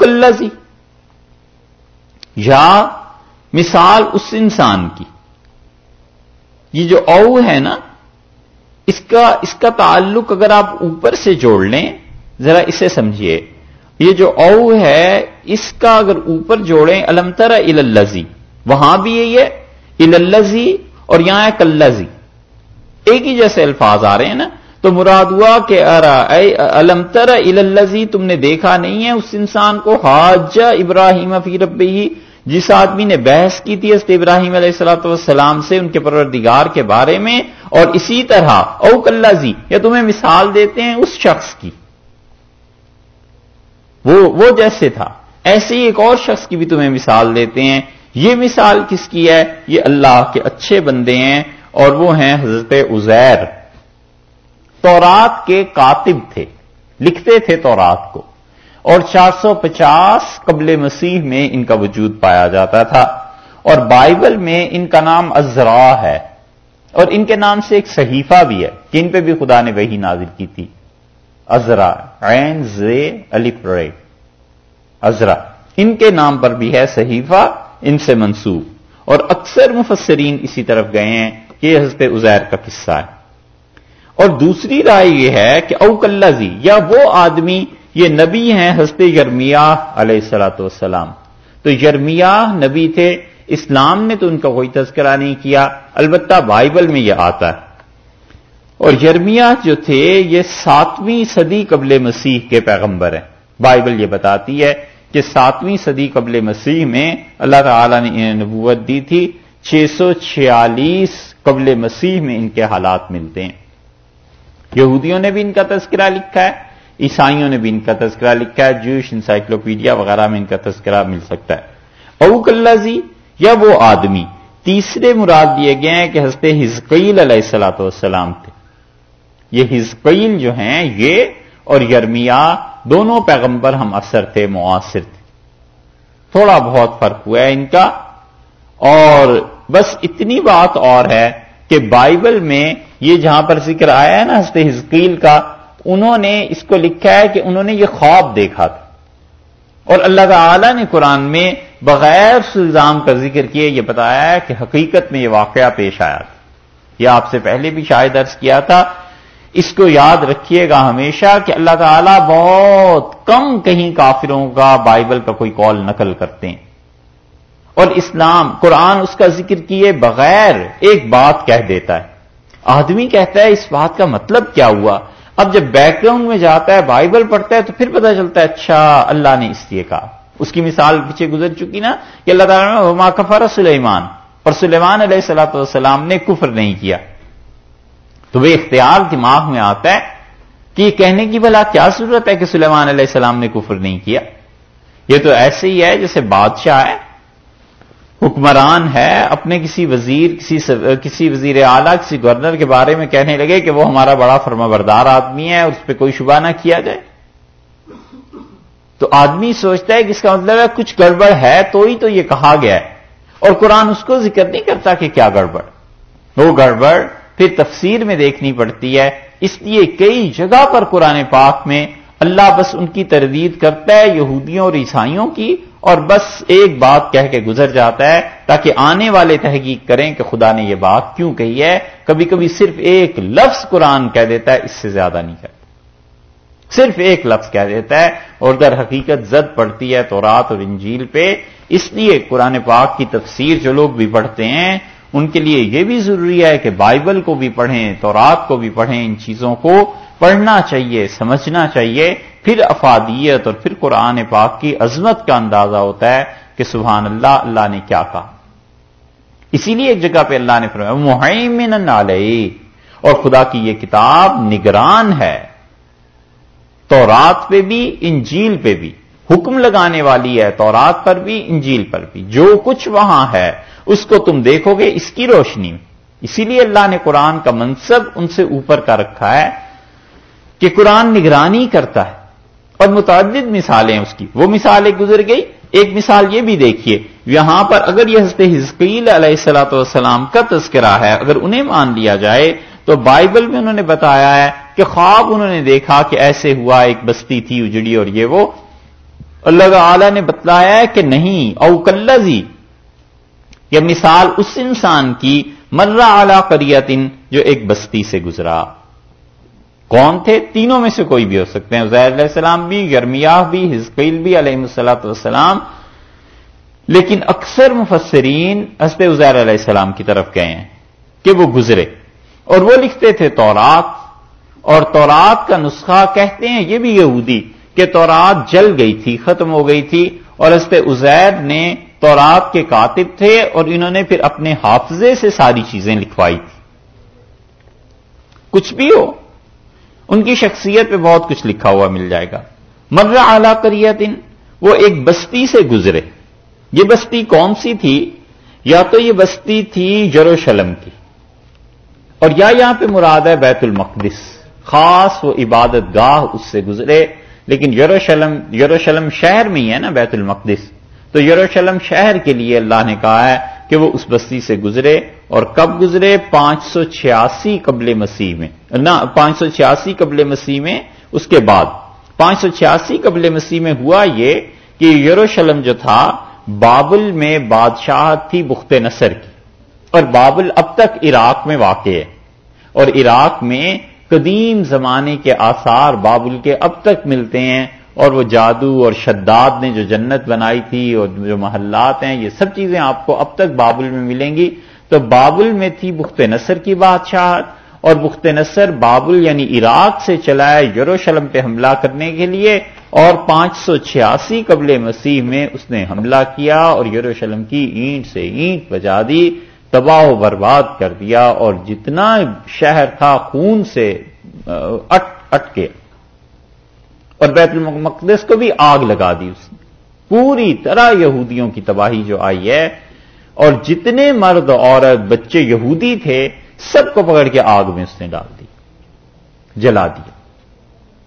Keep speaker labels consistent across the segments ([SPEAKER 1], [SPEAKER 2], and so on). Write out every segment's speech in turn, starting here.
[SPEAKER 1] کلزی یا مثال اس انسان کی۔ یہ جو او ہے نا، اس کا اس کا تعلق اگر آپ اوپر سے جوڑ لیں، ذرا اسے سمجھیے۔ یہ جو او ہے، اس کا اگر اوپر جوڑیں المتر الزی وہاں بھی یہی ہے الزی اور یہاں ہے کلزی ایک ہی جیسے الفاظ آ رہے ہیں نا۔ تو مراد ہوا کہ المتر الزی تم نے دیکھا نہیں ہے اس انسان کو؟ حاج ابراہیم فی ربی جس آدمی نے بحث کی تھی حضرت ابراہیم علیہ السلاۃ والسلام سے ان کے پروردگار کے بارے میں، اور اسی طرح او کلزی یا تمہیں مثال دیتے ہیں اس شخص کی۔ وہ وہ جیسے تھا۔ ایسے ہی ایک اور شخص کی بھی تمہیں مثال دیتے ہیں۔ یہ مثال کس کی ہے؟ یہ اللہ کے اچھے بندے ہیں اور وہ ہیں حضرت عزیر۔ تورات کے کاتب تھے۔ لکھتے تھے تورات کو۔ اور چار سو پچاس قبل مسیح میں ان کا وجود پایا جاتا تھا۔ اور بائبل میں ان کا نام ازرا ہے۔ اور ان کے نام سے ایک صحیفہ بھی ہے کہ ان پہ بھی خدا نے وہی نازل کی تھی۔ ازرا، عین، زے علی ازرا۔ ان کے نام پر بھی ہے صحیفہ، ان سے منسوب۔ اور اکثر مفسرین اسی طرف گئے ہیں کہ یہ حضرت عزیر کا قصہ ہے۔ اور دوسری رائے یہ ہے کہ اوک اللہ یا وہ آدمی، یہ نبی ہیں حضرت یرمیا علیہ السلاۃ والسلام۔ تو یرمیا نبی تھے، اسلام نے تو ان کا کوئی تذکرہ نہیں کیا، البتہ بائبل میں یہ آتا ہے۔ اور یرمیا جو تھے، یہ ساتویں صدی قبل مسیح کے پیغمبر ہیں۔ بائبل یہ بتاتی ہے کہ ساتویں صدی قبل مسیح میں اللہ تعالی نے انہیں نبوت دی تھی، چھ سو چھیالیس قبل مسیح میں ان کے حالات ملتے ہیں۔ یہودیوں نے بھی ان کا تذکرہ لکھا ہے، عیسائیوں نے بھی ان کا تذکرہ لکھا ہے، جوش، انسائکلوپیڈیا وغیرہ میں ان کا تذکرہ مل سکتا ہے۔ اوک اللہ یا وہ آدمی، تیسرے مراد دیے گئے ہیں کہ ہنستے ہزقیل علیہ السلاۃ والسلام تھے۔ یہ ہزقیل جو ہیں، یہ اور یرمیا دونوں پیغمبر ہم اثر تھے، معاصر تھے۔ تھوڑا بہت فرق ہوا ہے ان کا، اور بس اتنی بات اور ہے کہ بائبل میں یہ جہاں پر ذکر آیا ہے نا ہنستے ہزقیل کا، انہوں نے اس کو لکھا ہے کہ انہوں نے یہ خواب دیکھا تھا۔ اور اللہ تعالی نے قرآن میں بغیر الزام کا ذکر کیے یہ بتایا ہے کہ حقیقت میں یہ واقعہ پیش آیا تھا۔ یہ آپ سے پہلے بھی شاید عرض کیا تھا۔ اس کو یاد رکھیے گا ہمیشہ کہ اللہ تعالیٰ بہت کم کہیں کافروں کا بائبل کا کوئی کال نقل کرتے ہیں۔ اور اسلام، قرآن اس کا ذکر کیے بغیر ایک بات کہہ دیتا ہے۔ آدمی کہتا ہے، اس بات کا مطلب کیا ہوا؟ اب جب بیک گراؤنڈ میں جاتا ہے، بائبل پڑھتا ہے تو پھر پتہ چلتا ہے اچھا اللہ نے اس لیے کہا۔ اس کی مثال پیچھے گزر چکی نا کہ اللہ تعالیٰ نے کفر سلیمان اور سلیمان علیہ السلاۃ والسلام نے کفر نہیں کیا۔ تو وہ اختیار دماغ میں آتا ہے کہ یہ کہنے کی بلا کیا ضرورت ہے کہ سلیمان علیہ السلام نے کفر نہیں کیا؟ یہ تو ایسے ہی ہے جیسے بادشاہ ہے۔ حکمران ہے، اپنے کسی وزیر، کسی کسی وزیر اعلیٰ، کسی گورنر کے بارے میں کہنے لگے کہ وہ ہمارا بڑا فرما بردار آدمی ہے، اس پہ کوئی شبہ نہ کیا جائے۔ تو آدمی سوچتا ہے کہ اس کا مطلب ہے کچھ گڑبڑ ہے، تو ہی تو یہ کہا گیا ہے۔ اور قرآن اس کو ذکر نہیں کرتا کہ کیا گڑبڑ۔ وہ گڑبڑ پھر تفسیر میں دیکھنی پڑتی ہے۔ اس لیے کئی جگہ پر قرآن پاک میں اللہ بس ان کی تردید کرتا ہے، یہودیوں اور عیسائیوں کی، اور بس ایک بات کہہ کے گزر جاتا ہے، تاکہ آنے والے تحقیق کریں کہ خدا نے یہ بات کیوں کہی ہے۔ کبھی کبھی صرف ایک لفظ قرآن کہہ دیتا ہے، اس سے زیادہ نہیں کہتا صرف ایک لفظ کہہ دیتا ہے، اور در حقیقت زد پڑتی ہے تو رات اور انجیل پہ۔ اس لیے قرآن پاک کی تفسیر جو لوگ بھی پڑھتے ہیں ان کے لیے یہ بھی ضروری ہے کہ بائبل کو بھی پڑھیں تو رات کو بھی پڑھیں، ان چیزوں کو پڑھنا چاہیے، سمجھنا چاہیے۔ پھر افادیت اور پھر قرآن پاک کی عظمت کا اندازہ ہوتا ہے کہ سبحان اللہ اللہ نے کیا کہا۔ اسی لیے ایک جگہ پہ اللہ نے فرمایا محمن علیہ۔ اور خدا کی یہ کتاب نگران ہے۔ تورات پہ بھی، انجیل پہ بھی۔ حکم لگانے والی ہے تورات پر بھی، انجیل پر بھی۔ جو کچھ وہاں ہے اس کو تم دیکھو گے، اس کی روشنی۔ میں اسی لیے اللہ نے قرآن کا منصب ان سے اوپر کا رکھا ہے کہ قرآن نگرانی کرتا ہے۔ اور متعدد مثالیں اس کی۔ وہ مثالیں گزر گئی، ایک مثال یہ بھی دیکھیے۔ یہاں پر اگر یہ حضرت حزقیل علیہ السلاۃ والسلام کا تذکرہ ہے، اگر انہیں مان لیا جائے، تو بائبل میں انہوں نے بتایا ہے کہ خواب انہوں نے دیکھا کہ ایسے ہوا، ایک بستی تھی اجڑی اور یہ وہ۔ اللہ تعالی نے بتلایا ہے کہ نہیں اوکلزی یہ مثال اس انسان کی، مرہ اعلی کریتن جو ایک بستی سے گزرا۔ کون تھے؟ تینوں میں سے کوئی بھی ہو سکتے ہیں۔ عزیر علیہ السلام بھی گرمیاہ بھی، ہزقیل بھی علیہ السلاۃ والسلام۔ لیکن اکثر مفسرین حسب عزیر علیہ السلام کی طرف گئے ہیں کہ وہ گزرے۔ اور وہ لکھتے تھے تورات۔ اور تورات کا نسخہ کہتے ہیں، یہ بھی یہودی، کہ تورات جل گئی تھی، ختم ہو گئی تھی۔ اور اس پہ ازیر نے تورات کے کاتب تھے اور انہوں نے پھر اپنے حافظے سے ساری چیزیں لکھوائی تھی کچھ بھی ہو، ان کی شخصیت پہ بہت کچھ لکھا ہوا مل جائے گا۔ مرہ اعلی کریتن وہ ایک بستی سے گزرے۔ یہ بستی کون سی تھی؟ یا تو یہ بستی تھی یروشلم کی۔ اور یا یہاں پہ مراد ہے بیت المقدس۔ خاص وہ عبادت گاہ اس سے گزرے، لیکن یروشلم یروشلم شہر میں ہی ہے نا بیت المقدس۔ تو یروشلم شہر کے لیے اللہ نے کہا ہے کہ وہ اس بستی سے گزرے اور کب گزرے؟ پانچ سو چھیاسی قبل مسیح میں۔ نہ، پانچ سو چھیاسی قبل مسیح میں، اس کے بعد۔ پانچ سو چھیاسی قبل مسیح میں ہوا یہ کہ یروشلم جو تھا، بابل میں بادشاہت تھی بخت نصر کی۔ اور بابل اب تک عراق میں واقع ہے۔ اور عراق میں قدیم زمانے کے آثار بابل کے اب تک ملتے ہیں۔ اور وہ جادو اور شداد نے جو جنت بنائی تھی اور جو محلات ہیں، یہ سب چیزیں آپ کو اب تک بابل میں ملیں گی۔ تو بابل میں تھی بخت نصر کی بادشاہت اور بخت نصر بابل یعنی عراق سے چلائے یروشلم پہ حملہ کرنے کے لیے اور پانچ سو چھیاسی قبل مسیح میں اس نے حملہ کیا اور یروشلم کی اینٹ سے اینٹ بجا دی، تباہ و برباد کر دیا اور جتنا شہر تھا خون سے اٹ اٹ کے اور بیت المقدس کو بھی آگ لگا دی اس نے۔ پوری طرح یہودیوں کی تباہی جو آئی ہے، اور جتنے مرد عورت، بچے یہودی تھے، سب کو پکڑ کے آگ میں اس نے ڈال دی، جلا دیا۔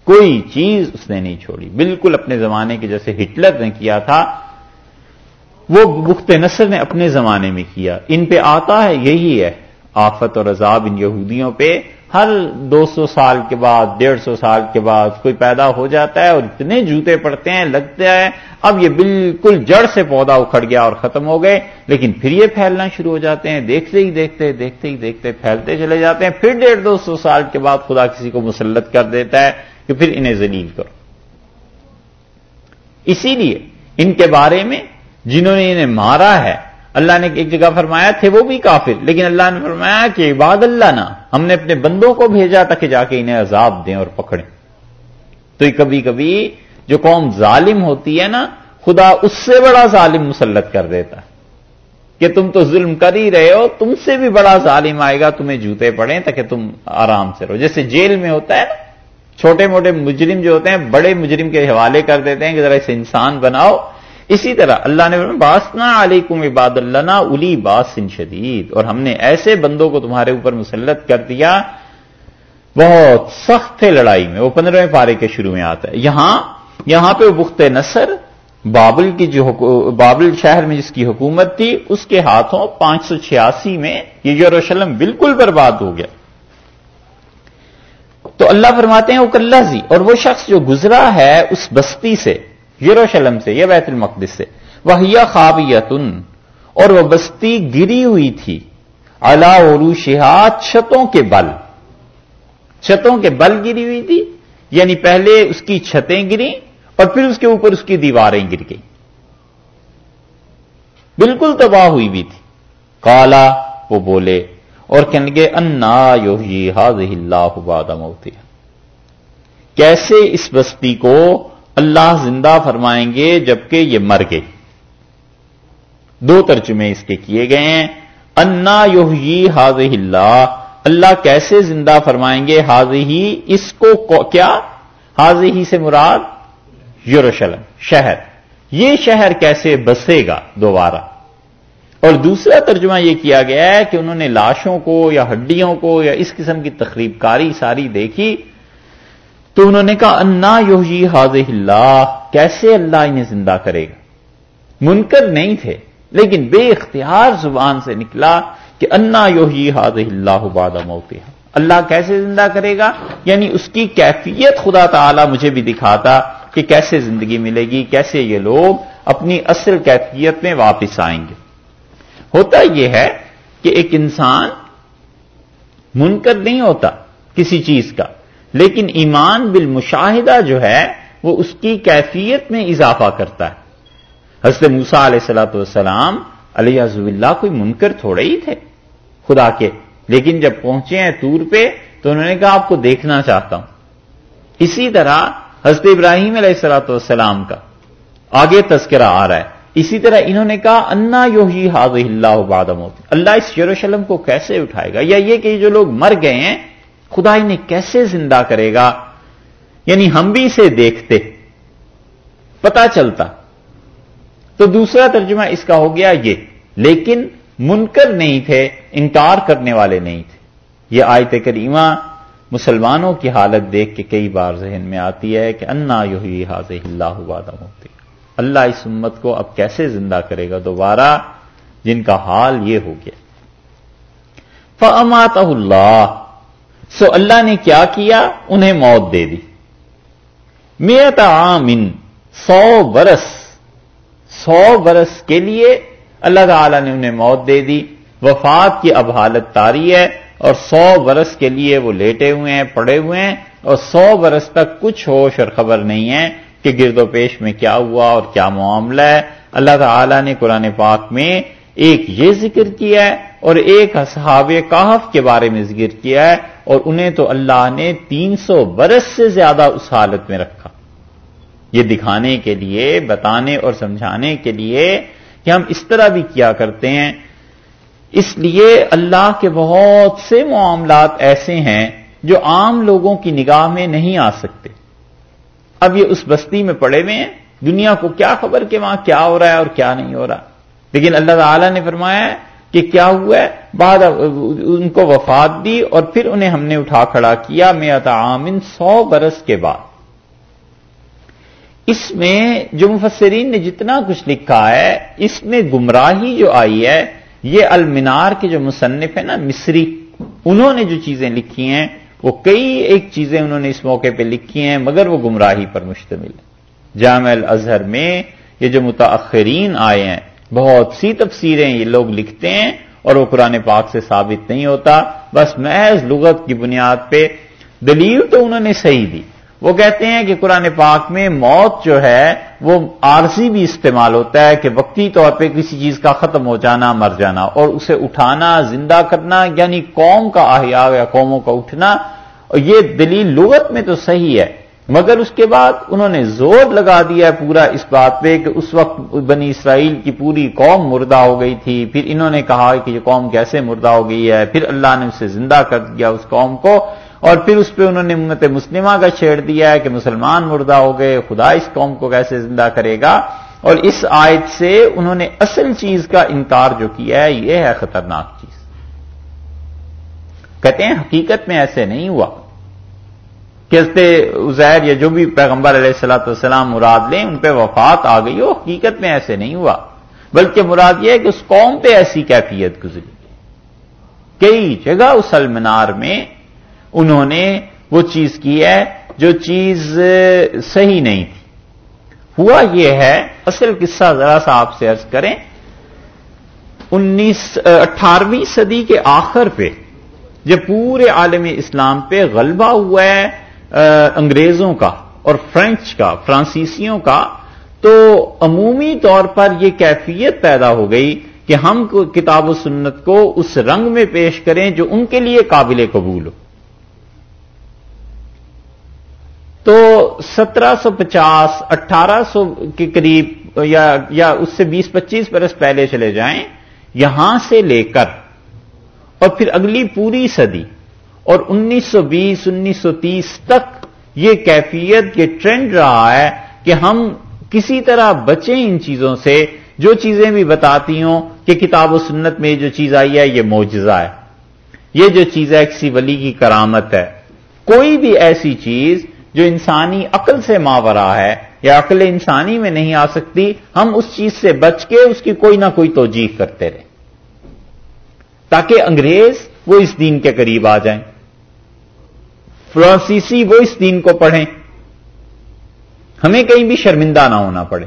[SPEAKER 1] کوئی چیز اس نے نہیں چھوڑی۔ بالکل اپنے زمانے کے جیسے ہٹلر نے کیا تھا، وہ بخت نصر نے اپنے زمانے میں کیا۔ ان پہ آتا ہے، یہی ہے، آفت اور عذاب ان یہودیوں پہ۔ ہر دو سو سال کے بعد، ڈیڑھ سو سال کے بعد کوئی پیدا ہو جاتا ہے اور اتنے جوتے پڑتے ہیں لگتا ہے اب یہ بالکل جڑ سے پودا اکھڑ گیا اور ختم ہو گئے۔ لیکن پھر یہ پھیلنا شروع ہو جاتے ہیں۔ دیکھتے ہی دیکھتے دیکھتے ہی دیکھتے پھیلتے چلے جاتے ہیں۔ پھر ڈیڑھ دو سو سال کے بعد خدا کسی کو مسلط کر دیتا ہے کہ پھر انہیں ذلیل کرو۔ اسی لیے ان کے بارے میں جنہوں نے انہیں مارا ہے اللہ نے ایک جگہ فرمایا تھے وہ بھی کافر، لیکن اللہ نے فرمایا کہ عباد اللہ نہ ہم نے اپنے بندوں کو بھیجا تھا کہ جا کے انہیں عذاب دیں اور پکڑیں۔ تو کبھی کبھی جو قوم ظالم ہوتی ہے نا، خدا اس سے بڑا ظالم مسلط کر دیتا۔ ہے کہ تم تو ظلم کر ہی رہے ہو، تم سے بھی بڑا ظالم آئے گا، تمہیں جوتے پڑیں تاکہ تم آرام سے رہو۔ جیسے جیل میں ہوتا ہے نا، چھوٹے موٹے مجرم جو ہوتے ہیں، بڑے مجرم کے حوالے کر دیتے ہیں کہ ذرا اسے انسان بناؤ۔ اسی طرح اللہ نے باسنا علیکم عباد اللہ الی باسن شدید اور ہم نے ایسے بندوں کو تمہارے اوپر مسلط کر دیا، بہت سخت تھے لڑائی میں، وہ پندرہویں پارے کے شروع میں آتا ہے۔ یہاں یہاں پہ بخت نصر، بابل کی جو بابل شہر میں جس کی حکومت تھی، اس کے ہاتھوں پانچ سو چھیاسی میں یہ یروشلم بالکل برباد ہو گیا۔ تو اللہ فرماتے ہیں، وہ کلزی اور وہ شخص جو گزرا ہے اس بستی سے یروشلم سے یا بیت المقدس سے۔ وہ خوابیتن اور وہ بستی گری ہوئی تھی۔ اللہ عروشہ چھتوں کے بل۔ چھتوں کے بل گری ہوئی تھی یعنی پہلے اس کی چھتیں گری، اور پھر اس کے اوپر اس کی دیواریں گر گئی۔ بالکل تباہ ہوئی بھی تھی۔ کالا وہ بولے، اور کہنے لگے، انا یوہی حاض اللہ بادم ہوتی کیسے اس بستی کو اللہ زندہ فرمائیں گے جبکہ یہ مر گئے۔ دو ترجمے اس کے کیے گئے ہیں۔ انا یوہی حاض اللہ۔ اللہ کیسے زندہ فرمائیں گے؟ حاض ہی اس کو کیا؟ حاض ہی سے مراد یوروشلم شہر۔ یہ شہر کیسے بسے گا دوبارہ؟ اور دوسرا ترجمہ یہ کیا گیا ہے کہ انہوں نے لاشوں کو یا ہڈیوں کو یا اس قسم کی تقریب کاری ساری دیکھی۔ تو انہوں نے کہا، انا یوہی حاض اللہ، کیسے اللہ انہیں زندہ کرے گا؟ منکر نہیں تھے، لیکن بے اختیار زبان سے نکلا کہ انا یوہی حاض اللہ باد موت اللہ کیسے زندہ کرے گا؟ یعنی اس کی کیفیت خدا تعالی مجھے بھی دکھاتا کہ کیسے زندگی ملے گی، کیسے یہ لوگ اپنی اصل کیفیت میں واپس آئیں گے۔ ہوتا یہ ہے کہ ایک انسان منکر نہیں ہوتا کسی چیز کا۔ لیکن ایمان بالمشاہدہ جو ہے، وہ اس کی کیفیت میں اضافہ کرتا ہے۔ حضرت موسا علیہ السلاۃ والسلام علیہ اللہ کوئی منکر تھوڑے ہی تھے۔ خدا کے۔ لیکن جب پہنچے ہیں تور پہ، تو انہوں نے کہا، آپ کو دیکھنا چاہتا ہوں۔ اسی طرح حضرت ابراہیم علیہ السلاۃ والسلام کا آگے تذکرہ آ رہا ہے۔ اسی طرح انہوں نے کہا، انا یو ہی حاض اللہ بادم اللہ اس یروشلم کو کیسے اٹھائے گا؟ یا یہ کہ جو لوگ مر گئے ہیں خدا انہیں کیسے زندہ کرے گا؟ یعنی ہم بھی اسے دیکھتے پتا چلتا۔ تو دوسرا ترجمہ اس کا ہو گیا یہ، لیکن منکر نہیں تھے، انکار کرنے والے نہیں تھے۔ یہ آیت کریمہ مسلمانوں کی حالت دیکھ کے کئی بار ذہن میں آتی ہے کہ انا یو ہی حاض اللہ ہوتے اللہ اس امت کو اب کیسے زندہ کرے گا؟ دوبارہ جن کا حال یہ ہو گیا۔ فمات اللہ۔ سو اللہ نے کیا کیا؟ انہیں موت دے دی۔ میت عامن، سو برس سو برس کے لیے اللہ تعالی نے انہیں موت دے دی۔ وفات کی اب حالت تاری ہے اور سو برس کے لیے وہ لیٹے ہوئے ہیں، پڑے ہوئے ہیں۔ اور سو برس تک کچھ ہوش اور خبر نہیں ہے کہ گرد و پیش میں کیا ہوا اور کیا معاملہ ہے۔ اللہ تعالی نے قرآن پاک میں ایک یہ ذکر کیا ہے اور ایک اصحاب کہف کے بارے میں ذکر کیا ہے اور انہیں تو اللہ نے تین سو برس سے زیادہ اس حالت میں رکھا۔ یہ دکھانے کے لیے، بتانے اور سمجھانے کے لیے کہ ہم اس طرح بھی کیا کرتے ہیں۔ اس لیے اللہ کے بہت سے معاملات ایسے ہیں جو عام لوگوں کی نگاہ میں نہیں آ سکتے۔ اب یہ اس بستی میں پڑے ہوئے ہیں۔ دنیا کو کیا خبر کہ وہاں کیا ہو رہا ہے اور کیا نہیں ہو رہا۔ لیکن اللہ تعالی نے فرمایا کہ کیا ہوا ہے؟ بعد ان کو وفات دی اور پھر انہیں ہم نے اٹھا کھڑا کیا میں عامن سو برس کے بعد۔ اس میں جو مفسرین نے جتنا کچھ لکھا ہے، اس میں گمراہی جو آئی ہے، یہ المنار کے جو مصنف ہیں نا، مصری، انہوں نے جو چیزیں لکھی ہیں، وہ کئی ایک چیزیں انہوں نے اس موقع پہ لکھی ہیں، مگر وہ گمراہی پر مشتمل۔ ہے جامع الازہر میں یہ جو متاخرین آئے ہیں بہت سی تفسیریں یہ لوگ لکھتے ہیں اور وہ قرآن پاک سے ثابت نہیں ہوتا۔ بس محض لغت کی بنیاد پہ دلیل تو انہوں نے صحیح دی۔ وہ کہتے ہیں کہ قرآن پاک میں موت جو ہے وہ عارضی بھی استعمال ہوتا ہے کہ وقتی طور پہ کسی چیز کا ختم ہو جانا، مر جانا اور اسے اٹھانا، زندہ کرنا یعنی قوم کا احیاء یا قوموں کا اٹھنا۔ اور یہ دلیل لغت میں تو صحیح ہے۔ مگر اس کے بعد انہوں نے زور لگا دیا پورا اس بات پہ کہ اس وقت بنی اسرائیل کی پوری قوم مردہ ہو گئی تھی۔ پھر انہوں نے کہا کہ یہ قوم کیسے مردہ ہو گئی ہے؟ پھر اللہ نے اسے زندہ کر دیا اس قوم کو اور پھر اس پہ انہوں نے امت مسلمہ کا چھیڑ دیا ہے کہ مسلمان مردہ ہو گئے، خدا اس قوم کو کیسے زندہ کرے گا؟ اور اس آیت سے انہوں نے اصل چیز کا انکار جو کیا ہے، یہ ہے خطرناک چیز۔ کہتے ہیں حقیقت میں ایسے نہیں ہوا۔ کہ ازیر یا جو بھی پیغمبر علیہ السلاۃ والسلام مراد لیں، ان پہ وفات آ گئی۔ ہو حقیقت میں ایسے نہیں ہوا۔ بلکہ مراد یہ ہے کہ اس قوم پہ ایسی کیفیت گزری۔ کئی جگہ اس المنار میں انہوں نے وہ چیز کی ہے جو چیز صحیح نہیں تھی۔ ہوا یہ ہے، اصل قصہ ذرا سا آپ سے ارض کریں۔ انیس، اٹھارہویں صدی کے آخر پہ جب پورے عالم اسلام پہ غلبہ ہوا ہے انگریزوں کا اور فرینچ کا، فرانسیسیوں کا، تو عمومی طور پر یہ کیفیت پیدا ہو گئی کہ ہم کتاب و سنت کو اس رنگ میں پیش کریں جو ان کے لیے قابل قبول ہو۔ تو سترہ سو پچاس، اٹھارہ سو کے قریب، یا یا اس سے بیس پچیس برس پہلے چلے جائیں، یہاں سے لے کر اور پھر اگلی پوری صدی اور انیس سو بیس، انیس سو تیس تک یہ کیفیت، یہ ٹرینڈ رہا ہے کہ ہم کسی طرح بچیں ان چیزوں سے، جو چیزیں بھی بتاتی ہوں کہ کتاب و سنت میں جو چیز آئی ہے، یہ موجزہ ہے۔ یہ جو چیز ہے، کسی ولی کی کرامت ہے۔ کوئی بھی ایسی چیز جو انسانی عقل سے ماورا ہے یا عقل انسانی میں نہیں آ سکتی، ہم اس چیز سے بچ کے اس کی کوئی نہ کوئی توجیح کرتے رہیں۔ تاکہ انگریز وہ اس دین کے قریب آ جائیں۔ فرانسیسی وہ اس دین کو پڑھیں، ہمیں کہیں بھی شرمندہ نہ ہونا پڑے۔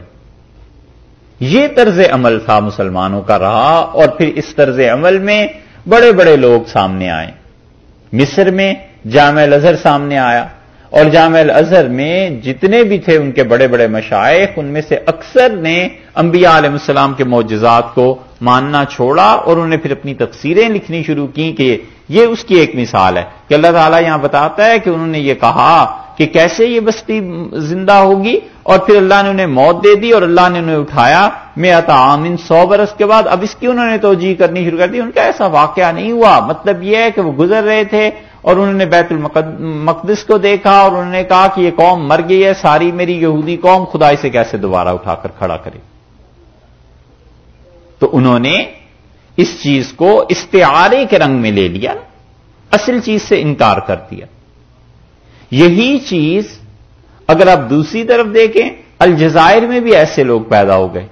[SPEAKER 1] یہ طرز عمل تھا مسلمانوں کا رہا اور پھر اس طرز عمل میں بڑے بڑے لوگ سامنے آئے۔ مصر میں جامع الازہر سامنے آیا اور جامع الازہر میں جتنے بھی تھے ان کے بڑے بڑے مشائق ان میں سے اکثر نے انبیاء علیہ السلام کے معجزات کو ماننا چھوڑا اور انہوں نے پھر اپنی تفسیریں لکھنی شروع کی کہ یہ اس کی ایک مثال ہے کہ اللہ تعالیٰ یہاں بتاتا ہے کہ انہوں نے یہ کہا کہ کیسے یہ بستی زندہ ہوگی اور پھر اللہ نے انہیں موت دے دی اور اللہ نے انہیں اٹھایا میں آتا عامن سو برس کے بعد اب اس کی انہوں نے توجہ کرنی شروع کر دی۔ ان کا ایسا واقعہ نہیں ہوا۔ مطلب یہ ہے کہ وہ گزر رہے تھے اور انہوں نے بیت المقدس کو دیکھا اور انہوں نے کہا کہ یہ قوم مر گئی ہے، ساری میری یہودی قوم خدا سے کیسے دوبارہ اٹھا کر کھڑا کرے۔ تو انہوں نے اس چیز کو استعارے کے رنگ میں لے لیا، اصل چیز سے انکار کر دیا۔ یہی چیز اگر آپ دوسری طرف دیکھیں، الجزائر میں بھی ایسے لوگ پیدا ہو گئے۔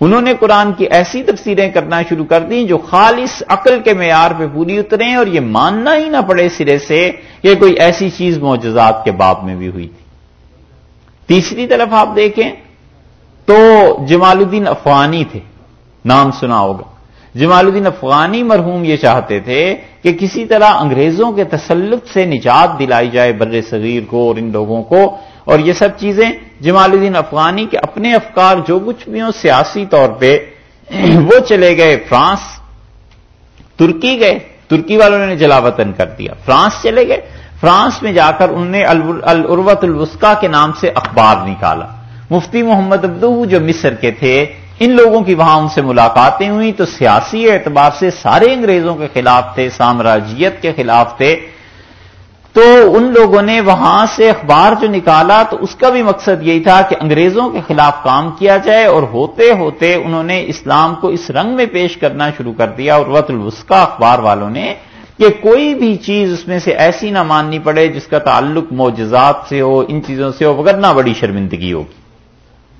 [SPEAKER 1] انہوں نے قرآن کی ایسی تفسیریں کرنا شروع کر دیں جو خالص عقل کے معیار پہ پوری اتریں اور یہ ماننا ہی نہ پڑے سرے سے کہ کوئی ایسی چیز معجزات کے باب میں بھی ہوئی تھی۔ تیسری طرف آپ دیکھیں تو جمال الدین افغانی تھے۔ نام سنا ہوگا۔ جمال الدین افغانی مرحوم یہ چاہتے تھے کہ کسی طرح انگریزوں کے تسلط سے نجات دلائی جائے بر صغیر کو اور ان لوگوں کو۔ اور یہ سب چیزیں جمال الدین افغانی کے اپنے افکار جو کچھ بھی ہوں سیاسی طور پہ، وہ چلے گئے فرانس، ترکی گئے۔ ترکی والوں نے جلا وطن کر دیا۔ فرانس چلے گئے۔ فرانس میں جا کر انہوں نے الروت الوسکا کے نام سے اخبار نکالا۔ مفتی محمد ابدو جو مصر کے تھے ان لوگوں کی وہاں ان سے ملاقاتیں ہوئی تو سیاسی اعتبار سے سارے انگریزوں کے خلاف تھے، سامراجیت کے خلاف تھے۔ تو ان لوگوں نے وہاں سے اخبار جو نکالا تو اس کا بھی مقصد یہی تھا کہ انگریزوں کے خلاف کام کیا جائے اور ہوتے ہوتے انہوں نے اسلام کو اس رنگ میں پیش کرنا شروع کر دیا اور وط الوسکا اخبار والوں نے کہ کوئی بھی چیز اس میں سے ایسی نہ ماننی پڑے جس کا تعلق معجزات سے ہو، ان چیزوں سے ہو وغیرہ بڑی شرمندگی ہوگی۔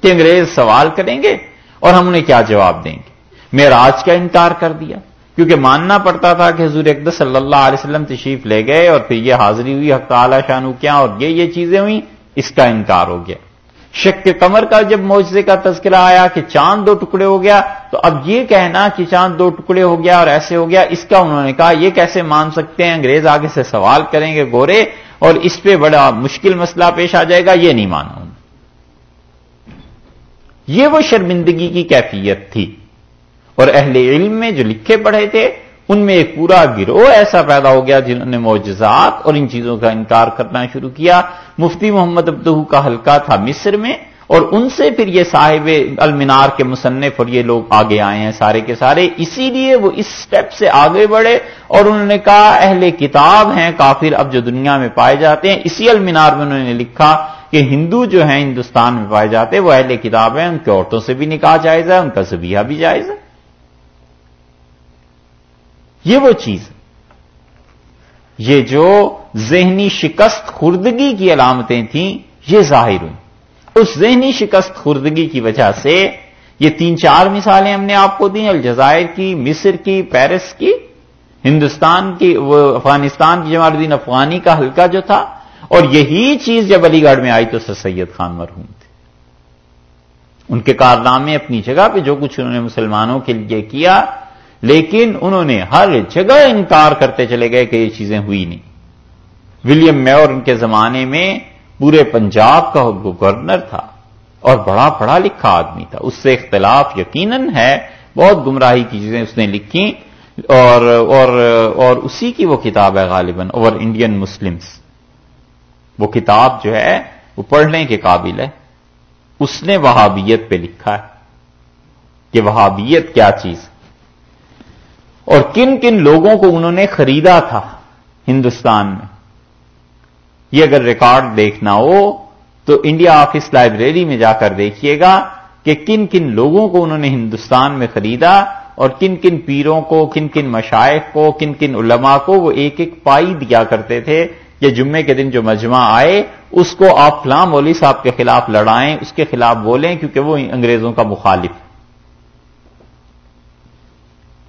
[SPEAKER 1] کہ انگریز سوال کریں گے؟ اور ہم انہیں کیا جواب دیں گے؟ میراج کا انکار کر دیا۔ کیونکہ ماننا پڑتا تھا کہ حضور اقدس صلی اللہ علیہ وسلم تشریف لے گئے اور پھر یہ حاضری ہوئی، حق تعالی شانو کیا اور یہ یہ چیزیں ہوئی اس کا انکار ہو گیا۔ شک کے کمر کا جب معجزے کا تذکرہ آیا کہ چاند دو ٹکڑے ہو گیا، تو اب یہ کہنا کہ چاند دو ٹکڑے ہو گیا اور ایسے ہو گیا، اس کا انہوں نے کہا، یہ کیسے مان سکتے ہیں؟ انگریز آگے سے سوال کریں گے گورے اور اس پہ بڑا مشکل مسئلہ پیش آ جائے گا، یہ نہیں مانا۔ یہ وہ شرمندگی کی کیفیت تھی۔ اور اہل علم میں جو لکھے پڑھے تھے، ان میں ایک پورا گروہ ایسا پیدا ہو گیا جنہوں نے معجزات اور ان چیزوں کا انکار کرنا شروع کیا۔ مفتی محمد ابدہ کا حلقہ تھا مصر میں، اور ان سے پھر یہ صاحب المنار کے مصنف اور یہ لوگ آگے آئے ہیں سارے کے سارے۔ اسی لیے وہ اس سٹیپ سے آگے بڑھے اور انہوں نے کہا، اہل کتاب ہیں، کافر اب جو دنیا میں پائے جاتے ہیں۔ اسی المنار میں انہوں نے لکھا کہ ہندو جو ہیں ہندوستان میں پائے جاتے ہیں، وہ اہل کتاب ہیں، ان کے عورتوں سے بھی نکاح جائز ہے، ان کا زبیہ بھی جائز ہے۔ یہ وہ چیز یہ جو ذہنی شکست خوردگی کی علامتیں تھیں، یہ ظاہر ہوئی اس ذہنی شکست خوردگی کی وجہ سے یہ تین چار مثالیں ہم نے آپ کو دی الجزائر کی، مصر کی، پیرس کی، ہندوستان کی وہ افغانستان کی، جمال الدین افغانی کا حلقہ جو تھا اور یہی چیز جب علی گڑھ میں آئی تو سر سید خان مرحوم تھے۔ ان کے کارنامے اپنی جگہ پہ جو کچھ انہوں نے مسلمانوں کے لیے کیا، لیکن انہوں نے ہر جگہ انکار کرتے چلے گئے کہ یہ چیزیں ہوئی نہیں۔ ولیم میور ان کے زمانے میں پورے پنجاب کا گورنر تھا اور بڑا پڑھا لکھا آدمی تھا۔ اس سے اختلاف یقیناً ہے، بہت گمراہی کی چیزیں اس نے لکھی اور اور اور اسی کی وہ کتاب ہے غالباً اوور انڈین مسلمس وہ کتاب جو ہے وہ پڑھنے کے قابل ہے۔ اس نے وہابیت پہ لکھا ہے کہ وہابیت کیا چیز۔ اور کن کن لوگوں کو انہوں نے خریدا تھا ہندوستان میں۔ یہ اگر ریکارڈ دیکھنا ہو تو انڈیا آفس لائبریری میں جا کر دیکھیے گا کہ کن کن لوگوں کو انہوں نے ہندوستان میں خریدا اور کن کن پیروں کو، کن کن مشائق کو، کن کن علماء کو وہ ایک ایک پائی دیا کرتے تھے۔ یہ جمعے کے دن جو مجمع آئے، اس کو آپ فلاں مولوی صاحب کے خلاف لڑائیں، اس کے خلاف بولیں، کیونکہ وہ انگریزوں کا مخالف۔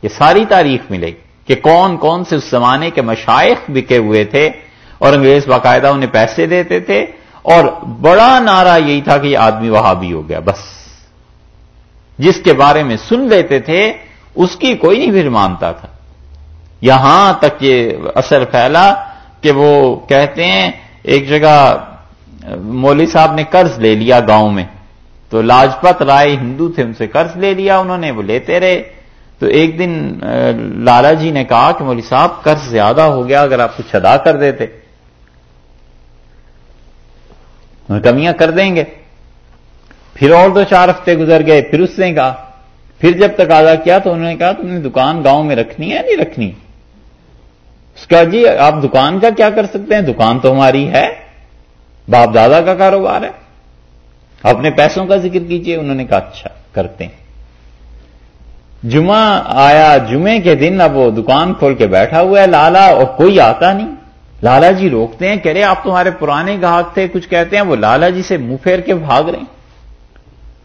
[SPEAKER 1] یہ ساری تاریخ ملے گی کہ کون کون سے اس زمانے کے مشائق بکے ہوئے تھے اور انگریز باقاعدہ انہیں پیسے دیتے تھے اور بڑا نعرہ یہی تھا کہ یہ آدمی وہاں بھی ہو گیا، بس۔ جس کے بارے میں سن لیتے تھے، اس کی کوئی نہیں پھر مانتا تھا۔ یہاں تک یہ اثر پھیلا کہ وہ کہتے ہیں ایک جگہ مولوی صاحب نے قرض لے لیا گاؤں میں، تو لاجپت رائے ہندو تھے، ان سے قرض لے لیا انہوں نے، وہ لیتے رہے۔ تو ایک دن لالا جی نے کہا کہ مولوی صاحب، قرض زیادہ ہو گیا اگر آپ کچھ ادا کر دیتے۔ کمیاں کر دیں گے۔ پھر اور دو چار ہفتے گزر گئے، پھر اس نے کہا۔ پھر جب تک آدھا کیا تو انہوں نے کہا، تم نے دکان گاؤں میں رکھنی ہے نہیں رکھنی؟ اس کا جی آپ دکان کا کیا کر سکتے ہیں؟ دکان تو ہماری ہے۔ باپ دادا کا کاروبار ہے۔ اپنے پیسوں کا ذکر کیجیے۔ انہوں نے کہا اچھا کرتے ہیں۔ جمعہ آیا، جمعے کے دن اب وہ دکان کھول کے بیٹھا ہوا ہے لالا اور کوئی آتا نہیں۔ لالا جی روکتے ہیں، کہہ رہے آپ تمہارے پرانے گاہک تھے، کچھ کہتے ہیں۔ وہ لالا جی سے منہ پھیر کے بھاگ رہے ہیں۔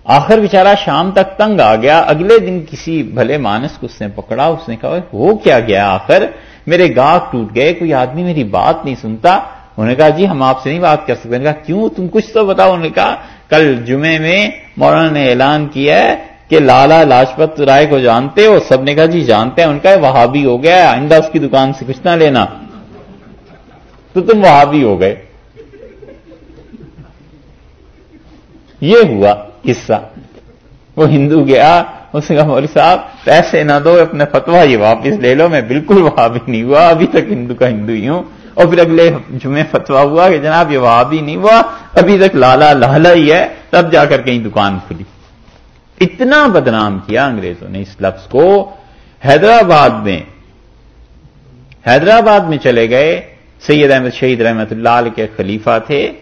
[SPEAKER 1] آخر بیچارہ شام تک تنگ آ گیا۔ اگلے دن کسی بھلے مانس کو اس نے پکڑا، اس نے کہا، وہ کیا گیا آخر؟ میرے گاہک ٹوٹ گئے، کوئی آدمی میری بات نہیں سنتا۔ انہوں نے کہا جی ہم آپ سے نہیں بات کر سکتے۔ کہا، کیوں؟ تم کچھ تو بتاؤ۔ انہوں نے کہا، کل جمعے میں مولانا نے اعلان کیا ہے کہ لالا لاجپت رائے کو جانتے ہو۔ سب نے کہا جی جانتے ہیں۔ ان کا وہاں بھی ہو گیا آئندہ اس کی دکان سے کچھ نہ لینا۔ تو تم وہاں بھی ہو گئے۔ یہ ہوا قصہ۔ وہ ہندو گیا اس نے کہا، مولوی صاحب، پیسے نہ دو اپنے فتوا یہ واپس لے لو، میں بالکل وہاں بھی نہیں ہوا، ابھی تک ہندو کا ہندو ہی ہوں۔ اور پھر اگلے جمعے فتوا ہوا کہ جناب، یہ وہاں بھی نہیں ہوا، ابھی تک لالا لالا ہی ہے، تب جا کر کہیں دکان کھلی۔ اتنا بدنام کیا انگریزوں نے اس لفظ کو۔ حیدرآباد میں حیدرآباد میں چلے گئے۔ سید احمد شہید رحمت اللہ علیہ کے خلیفہ تھے۔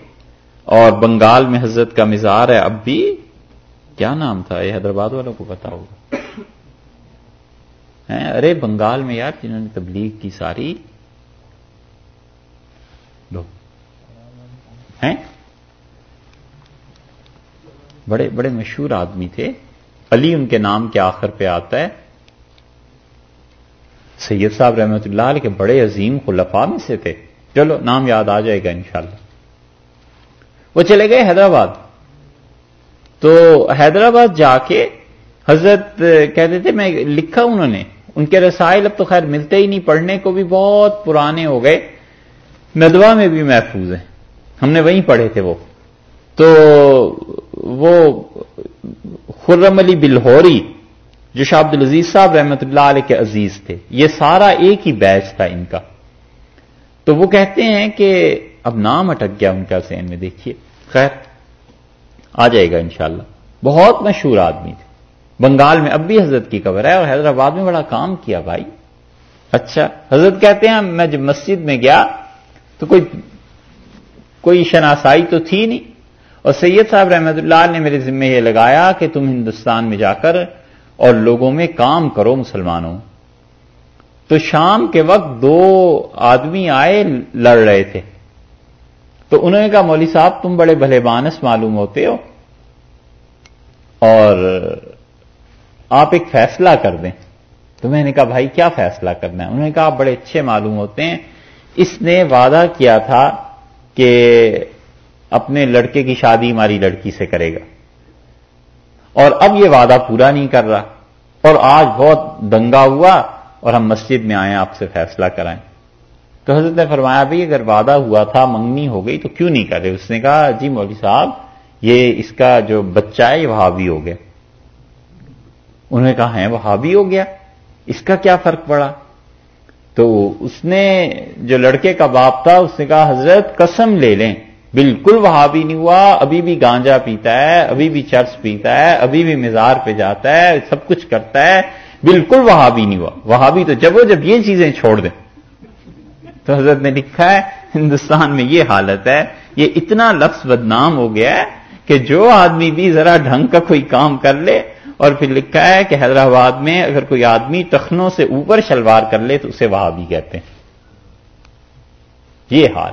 [SPEAKER 1] اور بنگال میں حضرت کا مزار ہے اب بھی۔ کیا نام تھا؟ یہ حیدرآباد والوں کو پتا ہوگا۔ ارے بنگال میں یار جنہوں نے تبلیغ کی ساری۔ لوگ ہیں؟ بڑے بڑے مشہور آدمی تھے۔ علی ان کے نام کے آخر پہ آتا ہے۔ سید صاحب رحمت اللہ علیہ کے بڑے عظیم خلفاء میں سے تھے۔ چلو، نام یاد آ جائے گا انشاءاللہ۔ وہ چلے گئے حیدرآباد۔ تو حیدرآباد جا کے حضرت کہتے تھے، میں لکھا انہوں نے، ان کے رسائل اب تو خیر ملتے ہی نہیں، پڑھنے کو بھی بہت پرانے ہو گئے ندوا میں بھی محفوظ ہیں۔ ہم نے وہیں پڑھے تھے وہ۔ تو وہ خرم علی بلہوری، جو شاہ عبد العزیز صاحب رحمت اللہ علیہ کے عزیز تھے، یہ سارا ایک ہی بیچ تھا ان کا۔ تو وہ کہتے ہیں کہ اب نام اٹک گیا ان کا ذہن میں، دیکھیے۔ خیر۔ آ جائے گا انشاءاللہ۔ بہت مشہور آدمی تھے۔ بنگال میں اب بھی حضرت کی قبر ہے اور حیدرآباد میں بڑا کام کیا بھائی۔ اچھا حضرت کہتے ہیں، میں جب مسجد میں گیا تو کوئی کوئی شناسائی تو تھی نہیں۔ اور سید صاحب رحمت اللہ نے میرے ذمہ یہ لگایا کہ تم ہندوستان میں جا کر اور لوگوں میں کام کرو مسلمانوں۔ تو شام کے وقت دو آدمی آئے لڑ رہے تھے۔ تو انہوں نے کہا، مولوی صاحب، تم بڑے بھلے بانس معلوم ہوتے ہو اور آپ ایک فیصلہ کر دیں۔ تو میں نے کہا، بھائی، کیا فیصلہ کرنا ہے؟ انہوں نے کہا، آپ بڑے اچھے معلوم ہوتے ہیں۔ اس نے وعدہ کیا تھا کہ اپنے لڑکے کی شادی ہماری لڑکی سے کرے گا۔ اور اب یہ وعدہ پورا نہیں کر رہا۔ اور آج بہت دنگا ہوا اور ہم مسجد میں آئے آپ سے فیصلہ کرائیں۔ تو حضرت نے فرمایا بھائی اگر وعدہ ہوا تھا، منگنی ہو گئی تو کیوں نہیں کر رہے اس نے کہا جی مولوی صاحب، یہ اس کا جو بچہ ہے، یہ وہابی ہو گیا۔ انہوں نے کہا ہے وہابی ہو گیا۔ اس کا کیا فرق پڑا؟ تو اس نے، جو لڑکے کا باپ تھا، اس نے کہا، حضرت، قسم لے لیں۔ بالکل وہاں بھی نہیں ہوا، ابھی بھی گانجا پیتا ہے، ابھی بھی چرچ پیتا ہے، ابھی بھی مزار پہ جاتا ہے، سب کچھ کرتا ہے۔ بالکل وہاں بھی نہیں ہوا۔ وہاں بھی تو جب وہ، جب یہ چیزیں چھوڑ دیں۔ تو حضرت نے لکھا ہے، ہندوستان میں یہ حالت ہے، یہ اتنا لفظ بدنام ہو گیا ہے کہ جو آدمی بھی ذرا ڈھنگ کا کوئی کام کر لے اور پھر لکھا ہے کہ حیدرآباد میں اگر کوئی آدمی ٹخنوں سے اوپر شلوار کر لے تو اسے وہاں بھی کہتے ہیں۔ یہ حال۔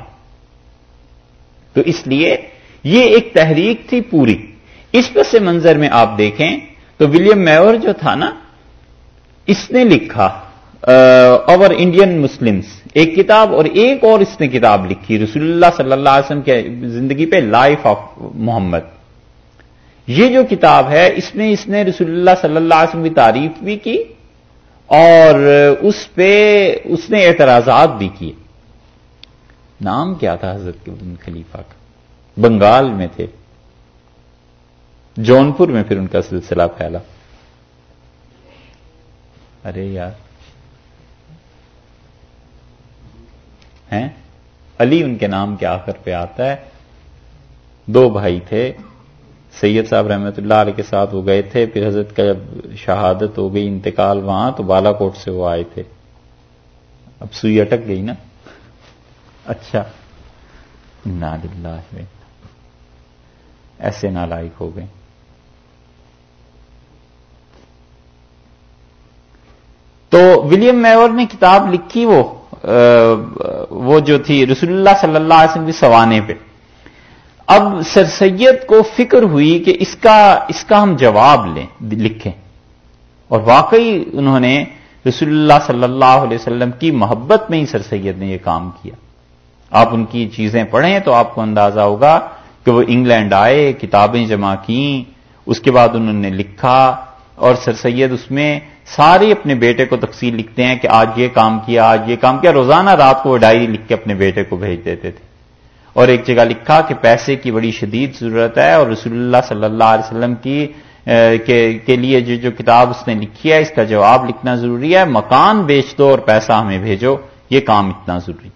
[SPEAKER 1] تو اس لیے یہ ایک تحریک تھی پوری۔ اس پس منظر میں آپ دیکھیں تو ولیم میور جو تھا نا، اس نے لکھا۔ اوور انڈین مسلمس ایک کتاب اور ایک اور اس نے کتاب لکھی، رسول اللہ صلی اللہ علیہ وسلم کے زندگی پہ لائف آف محمد یہ جو کتاب ہے، اس میں، اس نے رسول اللہ صلی اللہ علیہ وسلم کی تعریف بھی کی اور اس پہ اس نے اعتراضات بھی کیے۔ نام کیا تھا حضرت کے خلیفہ کا؟ بنگال میں تھے۔ جونپور میں پھر ان کا سلسلہ پھیلا۔ ارے یار۔ ہیں۔ علی ان کے نام کے آخر پہ آتا ہے۔ دو بھائی تھے۔ سید صاحب رحمت اللہ علیہ کے ساتھ وہ گئے تھے۔ پھر حضرت کا جب شہادت ہو گئی، انتقال وہاں، تو بالا کوٹ سے وہ آئے تھے۔ اب سوئی اٹک گئی نا۔ اچھا۔ نہ ایسے نالائق ہو گئے۔ تو ولیم میور نے کتاب لکھی وہ۔ وہ جو تھی، رسول اللہ صلی اللہ علیہ وسلم کی سوانے پہ۔ اب سر سید کو فکر ہوئی کہ اس کا اس کا ہم جواب لیں، لکھیں۔ اور واقعی انہوں نے رسول اللہ صلی اللہ علیہ وسلم کی محبت میں ہی سر سید نے یہ کام کیا۔ آپ ان کی چیزیں پڑھیں تو آپ کو اندازہ ہوگا کہ وہ انگلینڈ آئے، کتابیں جمع کیں، اس کے بعد انہوں نے لکھا۔ اور سر سید اس میں سارے اپنے بیٹے کو تفصیل لکھتے ہیں کہ آج یہ کام کیا، آج یہ کام کیا۔ روزانہ رات کو وہ ڈائری لکھ کے اپنے بیٹے کو بھیج دیتے تھے۔ اور ایک جگہ لکھا کہ پیسے کی بڑی شدید ضرورت ہے اور رسول اللہ صلی اللہ علیہ وسلم کی کے لیے جو جو کتاب اس نے لکھی ہے، اس کا جواب لکھنا ضروری ہے۔ مکان بیچ دو اور پیسہ ہمیں بھیجو، یہ کام اتنا ضروری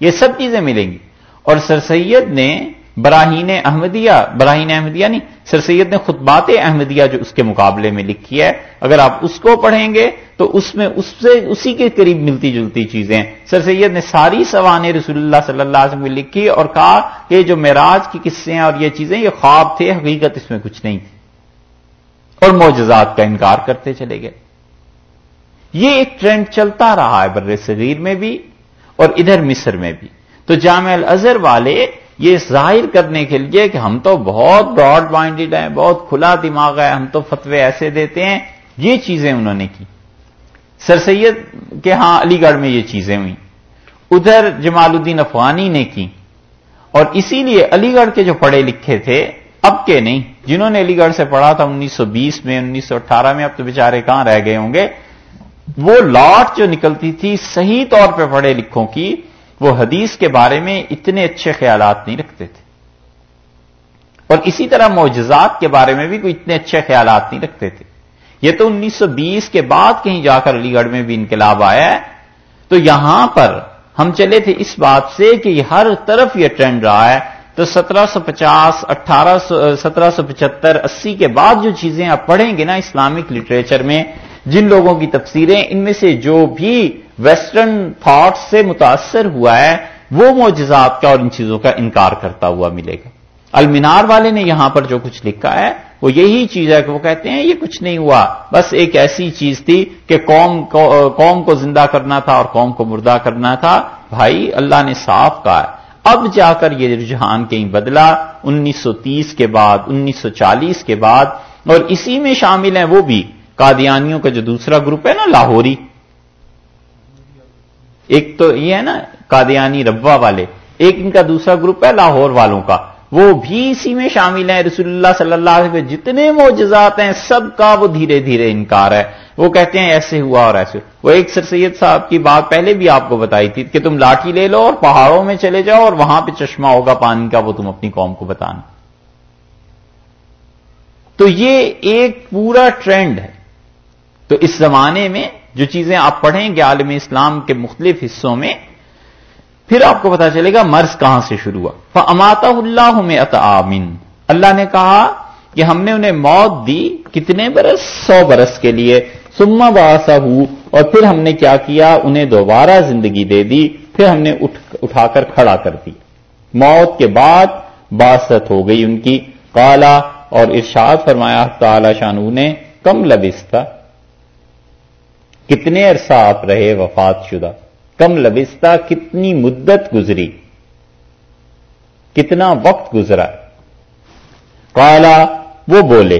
[SPEAKER 1] یہ سب چیزیں ملیں گی۔ اور سر سید نے براہین احمدیہ براہین احمدیہ نہیں، سر سید نے خطبات احمدیہ جو اس کے مقابلے میں لکھی ہے، اگر آپ اس کو پڑھیں گے تو اس میں اس سے اسی کے قریب ملتی جلتی چیزیں۔ سر سید نے ساری سوانے رسول اللہ صلی اللہ علیہ وسلم میں لکھی اور کہا کہ جو معراج کی قصے ہیں اور یہ چیزیں، یہ خواب تھے، حقیقت اس میں کچھ نہیں۔ تھی اور معجزات کا انکار کرتے چلے گئے۔ یہ ایک ٹرینڈ چلتا رہا ہے بر صغیر میں بھی اور ادھر مصر میں بھی۔ تو جامع الازہر والے یہ ظاہر کرنے کے لیے کہ ہم تو بہت براڈ مائنڈیڈ ہیں، بہت کھلا دماغ ہے ہم تو فتوے ایسے دیتے ہیں، یہ چیزیں انہوں نے کی۔ سر سید کے ہاں علی گڑھ میں یہ چیزیں ہوئیں۔ ادھر جمال الدین افغانی نے کی۔ اور اسی لیے علی گڑھ کے جو پڑھے لکھے تھے، اب کے نہیں۔ جنہوں نے علی گڑھ سے پڑھا تھا انیس سو بیس میں، انیس سو اٹھارہ میں، اب تو بےچارے کہاں رہ گئے ہوں گے؟ وہ لاٹ جو نکلتی تھی، صحیح طور پہ پڑھے لکھوں کی وہ حدیث کے بارے میں اتنے اچھے خیالات نہیں رکھتے تھے۔ اور اسی طرح معجزات کے بارے میں بھی کوئی اتنے اچھے خیالات نہیں رکھتے تھے۔ یہ تو انیس سو بیس کے بعد کہیں جا کر علی گڑھ میں بھی انقلاب آیا ہے۔ تو یہاں پر ہم چلے تھے اس بات سے کہ یہ ہر طرف یہ ٹرینڈ رہا ہے۔ تو سترہ سو پچاس، اٹھارہ سو، سترہ سو پچہتر، اسی کے بعد جو چیزیں آپ پڑھیں گے نا اسلامک لٹریچر میں جن لوگوں کی تفسیریں ان میں سے جو بھی ویسٹرن تھاٹ سے متاثر ہوا ہے، وہ معجزات کا اور ان چیزوں کا انکار کرتا ہوا ملے گا۔ المینار والے نے یہاں پر جو کچھ لکھا ہے، وہ یہی چیز ہے کہ وہ کہتے ہیں، یہ کچھ نہیں ہوا، بس ایک ایسی چیز تھی کہ قوم کو قوم کو زندہ کرنا تھا اور قوم کو مردہ کرنا تھا۔ بھائی، اللہ نے صاف کہا اب جا کر یہ رجحان کہیں بدلا، انیس سو تیس کے بعد، انیس سو چالیس کے بعد، اور اسی میں شامل ہیں وہ بھی۔ قادیانیوں کا جو دوسرا گروپ ہے نا، لاہوری۔ ایک تو یہ ہے نا، قادیانی ربا والے۔ ایک ان کا دوسرا گروپ ہے لاہور والوں کا۔ وہ بھی اسی میں شامل ہیں۔ رسول اللہ صلی اللہ علیہ وسلم جتنے معجزات ہیں، سب کا وہ دھیرے دھیرے انکار ہے۔ وہ کہتے ہیں، ایسے ہوا اور ایسے۔ وہ ایک سر سید صاحب کی بات پہلے بھی آپ کو بتائی تھی کہ تم لاٹھی لے لو اور پہاڑوں میں چلے جاؤ اور وہاں پہ چشمہ ہوگا پانی کا، وہ تم اپنی قوم کو بتانا۔ تو یہ ایک پورا ٹرینڈ ہے۔ تو اس زمانے میں جو چیزیں آپ پڑھیں گے عالم اسلام کے مختلف حصوں میں، پھر آپ کو پتا چلے گا مرض کہاں سے شروع ہوا۔ اماتا اللہ میں اطامن اللہ نے کہا کہ ہم نے انہیں موت دی کتنے برس؟ سو برس کے لیے۔ سما باسا ہو اور پھر ہم نے کیا کیا؟ انہیں دوبارہ زندگی دے دی۔ پھر ہم نے اٹھا کر کھڑا کر دی۔ موت کے بعد باست ہو گئی ان کی۔ کالا اور ارشاد فرمایا، تعالی شانو نے، کم لبستہ۔ کتنے عرصہ آپ رہے وفات شدہ؟ کم لبستہ کتنی مدت گزری؟ کتنا وقت گزرا؟ کالا وہ بولے،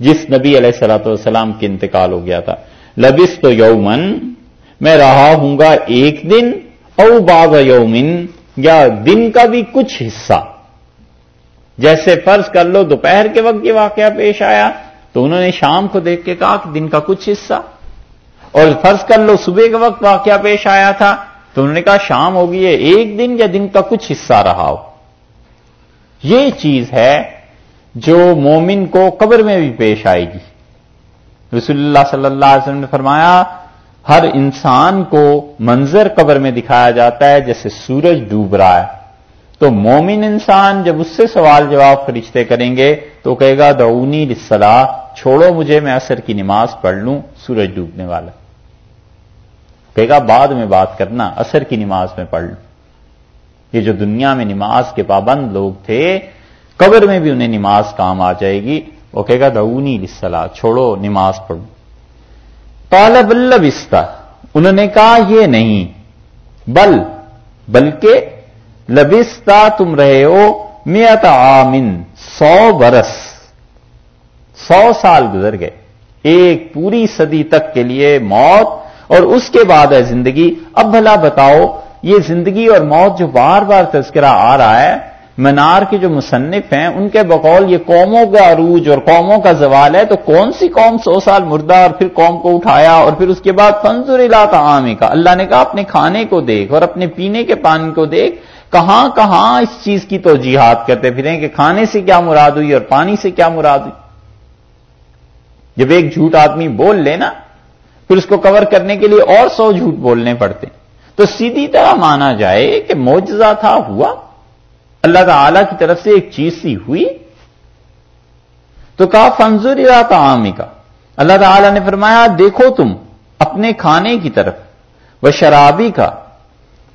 [SPEAKER 1] جس نبی علیہ السلاۃ والسلام کے انتقال ہو گیا تھا لبس تو یومن میں رہا ہوں گا ایک دن، او باغ یومن، یا دن کا بھی کچھ حصہ۔ جیسے فرض کر لو، دوپہر کے وقت یہ واقعہ پیش آیا، تو انہوں نے شام کو دیکھ کے کہا کہ دن کا کچھ حصہ۔ اور فرض کر لو صبح کے وقت واقعہ پیش آیا تھا، تو انہوں نے کہا شام ہوگی ہے، ایک دن یا دن کا کچھ حصہ رہا ہو۔ یہ چیز ہے جو مومن کو قبر میں بھی پیش آئے گی۔ رسول اللہ صلی اللہ علیہ وسلم نے فرمایا، ہر انسان کو منظر قبر میں دکھایا جاتا ہے جیسے سورج ڈوب رہا ہے۔ تو مومن انسان جب اس سے سوال جواب فرشتے کریں گے، تو کہے گا، دعونی لسلا چھوڑو مجھے، میں اثر کی نماز پڑھ لوں، سورج ڈوبنے والا۔ کہے گا، بعد میں بات کرنا اثر کی نماز میں پڑھ لوں یہ جو دنیا میں نماز کے پابند لوگ تھے، قبر میں بھی انہیں نماز کام آ جائے گی۔ وہ کہے گا، دعونی لسلا چھوڑو، نماز پڑھوں طالب بستا انہوں نے کہا، یہ نہیں۔ بل، بلکہ لبستا تم رہے ہو میت عامن، سو برس۔ سو سال گزر گئے۔ ایک پوری صدی تک کے لیے موت اور اس کے بعد ہے زندگی۔ اب بھلا بتاؤ، یہ زندگی اور موت جو بار بار تذکرہ آ رہا ہے، منار کے جو مصنف ہیں، ان کے بقول یہ قوموں کا عروج اور قوموں کا زوال ہے، تو کون سی قوم سو سال مردہ اور پھر قوم کو اٹھایا اور پھر اس کے بعد فنزر علاقہ عامی کا اللہ نے کہا، اپنے کھانے کو دیکھ اور اپنے پینے کے پانی کو دیکھ۔ کہاں کہاں اس چیز کی تو جہاد کرتے پھریں کہ کھانے سے کیا مراد ہوئی اور پانی سے کیا مراد ہوئی؟ جب ایک جھوٹ آدمی بول لے نا پھر اس کو کور کرنے کے لیے اور سو جھوٹ بولنے پڑتے تو سیدھی طرح مانا جائے کہ موجزہ تھا، ہوا۔ اللہ تعالی کی طرف سے ایک چیز سی ہوئی۔ تو کہا فنزور تعامی کا اللہ تعالی نے فرمایا، دیکھو تم اپنے کھانے کی طرف، وہ شرابی کا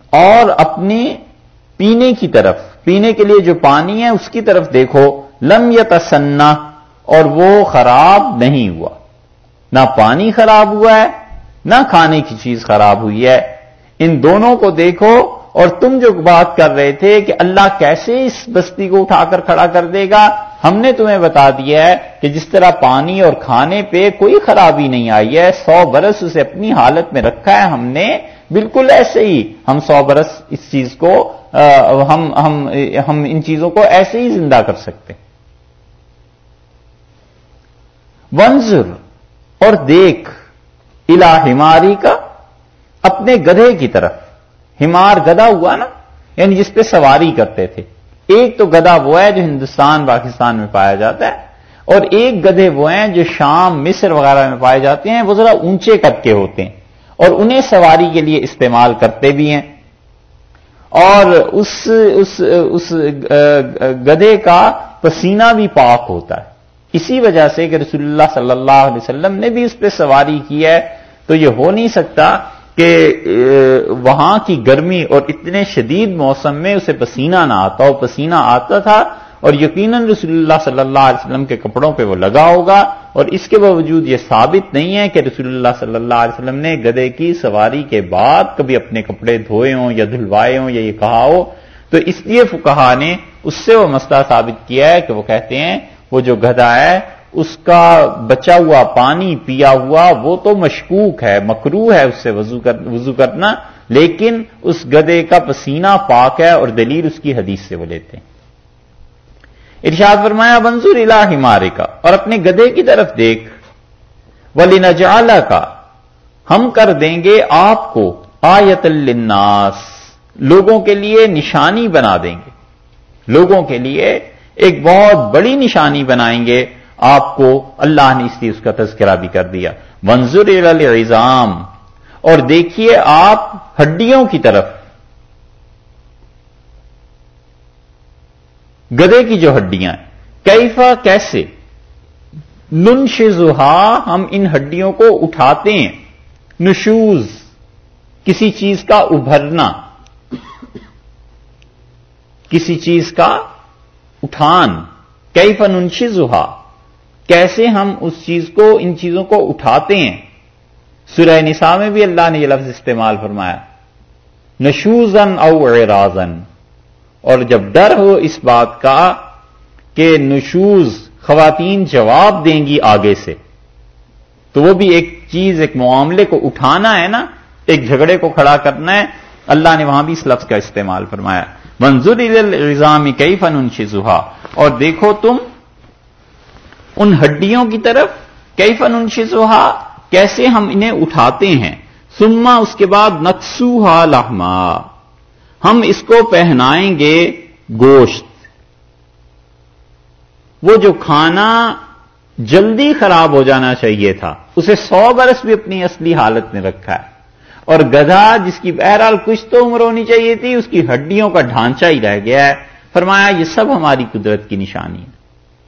[SPEAKER 1] اور اپنے پینے کی طرف۔ پینے کے لیے جو پانی ہے، اس کی طرف دیکھو۔ لم یا تسنا اور وہ خراب نہیں ہوا۔ نہ پانی خراب ہوا ہے، نہ کھانے کی چیز خراب ہوئی ہے۔ ان دونوں کو دیکھو اور تم جو بات کر رہے تھے کہ اللہ کیسے اس بستی کو اٹھا کر کھڑا کر دے گا، ہم نے تمہیں بتا دیا ہے کہ جس طرح پانی اور کھانے پہ کوئی خرابی نہیں آئی ہے، سو برس اسے اپنی حالت میں رکھا ہے۔ ہم نے بالکل ایسے ہی ہم سو برس اس چیز کو ہم ہم ہم ان چیزوں کو ایسے ہی زندہ کر سکتے۔ ونزر اور دیکھ الہماری کا اپنے گدھے کی طرف۔ ہمار گدا ہوا نا یعنی جس پہ سواری کرتے تھے۔ ایک تو گدا وہ ہے جو ہندوستان، پاکستان میں پایا جاتا ہے، اور ایک گدھے وہ ہیں جو شام، مصر وغیرہ میں پائے جاتے ہیں، وہ ذرا اونچے کٹ کے ہوتے ہیں، اور انہیں سواری کے لیے استعمال کرتے بھی ہیں۔ اور اس اس اس گدے کا پسینہ بھی پاک ہوتا ہے۔ اسی وجہ سے کہ رسول اللہ صلی اللہ علیہ وسلم نے بھی اس پہ سواری کی ہے، تو یہ ہو نہیں سکتا کہ وہاں کی گرمی اور اتنے شدید موسم میں اسے پسینہ نہ آتا ہو، پسینہ آتا تھا اور یقیناً رسول اللہ صلی اللہ علیہ وسلم کے کپڑوں پہ وہ لگا ہوگا اور اس کے باوجود یہ ثابت نہیں ہے کہ رسول اللہ صلی اللہ علیہ وسلم نے گدے کی سواری کے بعد کبھی اپنے کپڑے دھوئے ہوں یا دھلوائے ہوں یا یہ کہا ہو۔ تو اس لیے فکہ نے اس سے وہ مسئلہ ثابت کیا ہے کہ وہ کہتے ہیں وہ جو گدا ہے، اس کا بچا ہوا پانی، پیا ہوا، وہ تو مشکوک ہے مکرو ہے اس سے وضو کرنا، لیکن اس گدے کا پسینہ پاک ہے اور دلیل اس کی حدیث سے وہ لیتے ہیں۔ ارشاد فرمایا منظور الہ مارے کا اور اپنے گدے کی طرف دیکھ۔ ولی نجالا کا ہم کر دیں گے آپ کو آیت الناس لوگوں کے لیے نشانی بنا دیں گے۔ لوگوں کے لیے ایک بہت بڑی نشانی بنائیں گے، آپ کو اللہ نے اس لیے اس کا تذکرہ بھی کر دیا۔ منظور الزام اور دیکھیے آپ ہڈیوں کی طرف۔ گدے کی جو ہڈیاں ہیں۔ کیفا کیسے؟ ننش ہم ان ہڈیوں کو اٹھاتے ہیں۔ نشوز، کسی چیز کا ابھرنا۔ کسی چیز کا اٹھان۔ کئی فنشی کیسے ہم اس چیز کو، ان چیزوں کو اٹھاتے ہیں؟ سورہ نساء میں بھی اللہ نے یہ لفظ استعمال فرمایا۔ نشوزن او رازن اور جب ڈر ہو اس بات کا کہ نشوز خواتین جواب دیں گی آگے سے۔ تو وہ بھی ایک چیز، ایک معاملے کو اٹھانا ہے نا، ایک جھگڑے کو کھڑا کرنا ہے۔ اللہ نے وہاں بھی اس لفظ کا استعمال فرمایا۔ منظور الزام کئی فن ان اور دیکھو تم ان ہڈیوں کی طرف کئی فن ان کیسے ہم انہیں اٹھاتے ہیں۔ سما اس کے بعد نقصوہا لہما ہم اس کو پہنائیں گے گوشت۔ وہ جو کھانا جلدی خراب ہو جانا چاہیے تھا، اسے سو برس بھی اپنی اصلی حالت میں رکھا ہے۔ اور گدھا جس کی بہرحال کچھ تو عمر ہونی چاہیے تھی، اس کی ہڈیوں کا ڈھانچہ ہی رہ گیا ہے۔ فرمایا، یہ سب ہماری قدرت کی نشانی ہے۔